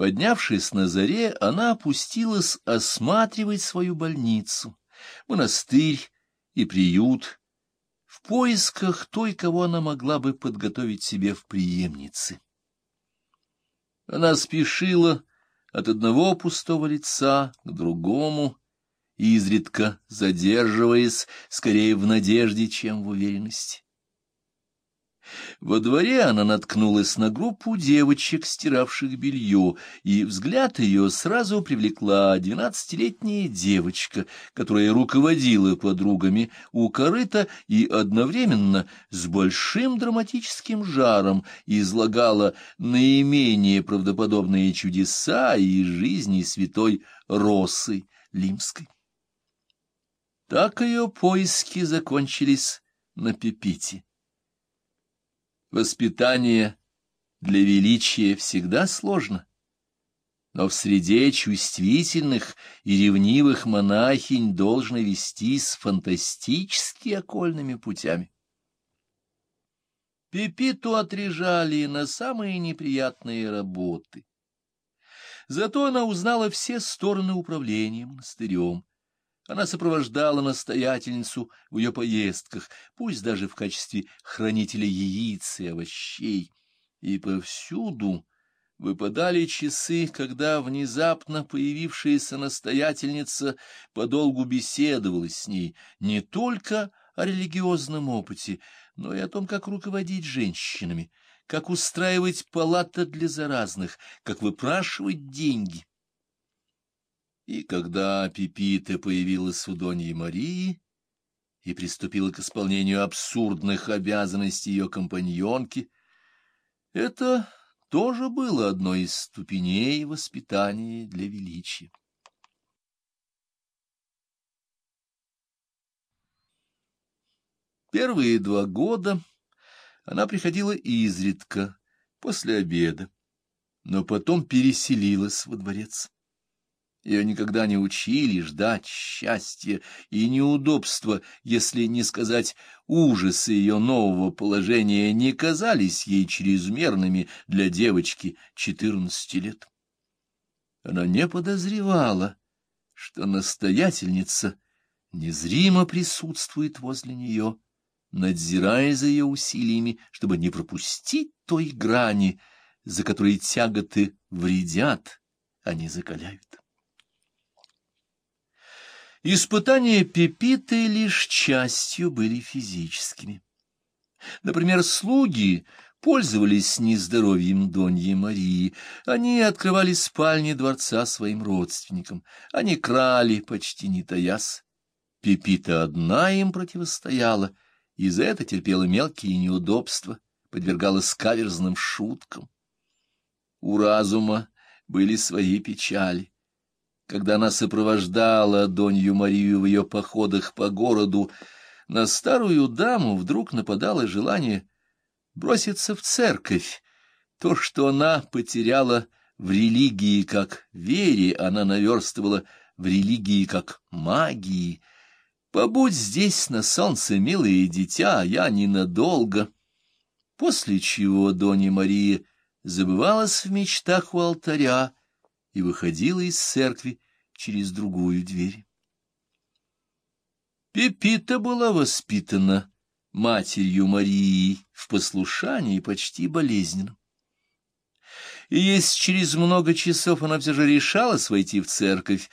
Поднявшись на заре, она опустилась осматривать свою больницу, монастырь и приют, в поисках той, кого она могла бы подготовить себе в преемнице. Она спешила от одного пустого лица к другому, изредка задерживаясь, скорее в надежде, чем в уверенности. Во дворе она наткнулась на группу девочек, стиравших белье, и взгляд ее сразу привлекла двенадцатилетняя девочка, которая руководила подругами у корыта и одновременно с большим драматическим жаром излагала наименее правдоподобные чудеса из жизни святой Росы Лимской. Так ее поиски закончились на Пепите. Воспитание для величия всегда сложно, но в среде чувствительных и ревнивых монахинь должно вестись фантастически окольными путями. Пепиту отрежали на самые неприятные работы. Зато она узнала все стороны управления монастырем. Она сопровождала настоятельницу в ее поездках, пусть даже в качестве хранителя яиц и овощей. И повсюду выпадали часы, когда внезапно появившаяся настоятельница подолгу беседовала с ней не только о религиозном опыте, но и о том, как руководить женщинами, как устраивать палаты для заразных, как выпрашивать деньги. И когда Пипита появилась у Доньи Марии и приступила к исполнению абсурдных обязанностей ее компаньонки, это тоже было одной из ступеней воспитания для величия. Первые два года она приходила изредка, после обеда, но потом переселилась во дворец. Ее никогда не учили ждать счастья и неудобства, если не сказать ужасы ее нового положения, не казались ей чрезмерными для девочки четырнадцати лет. Она не подозревала, что настоятельница незримо присутствует возле нее, надзирая за ее усилиями, чтобы не пропустить той грани, за которой тяготы вредят, а не закаляют. Испытания Пепиты лишь частью были физическими. Например, слуги пользовались нездоровьем Доньи Марии. Они открывали спальни дворца своим родственникам. Они крали, почти не таясь. Пепита одна им противостояла, и за это терпела мелкие неудобства, подвергалась каверзным шуткам. У разума были свои печали. Когда она сопровождала Донью Марию в ее походах по городу, на старую даму вдруг нападало желание броситься в церковь. То, что она потеряла в религии как вере, она наверстывала в религии как магии. Побудь здесь на солнце, милое дитя, я ненадолго. После чего Донья Мария забывалась в мечтах у алтаря, и выходила из церкви через другую дверь. Пепита была воспитана матерью Марии в послушании почти болезненно. И если через много часов она все же решалась войти в церковь,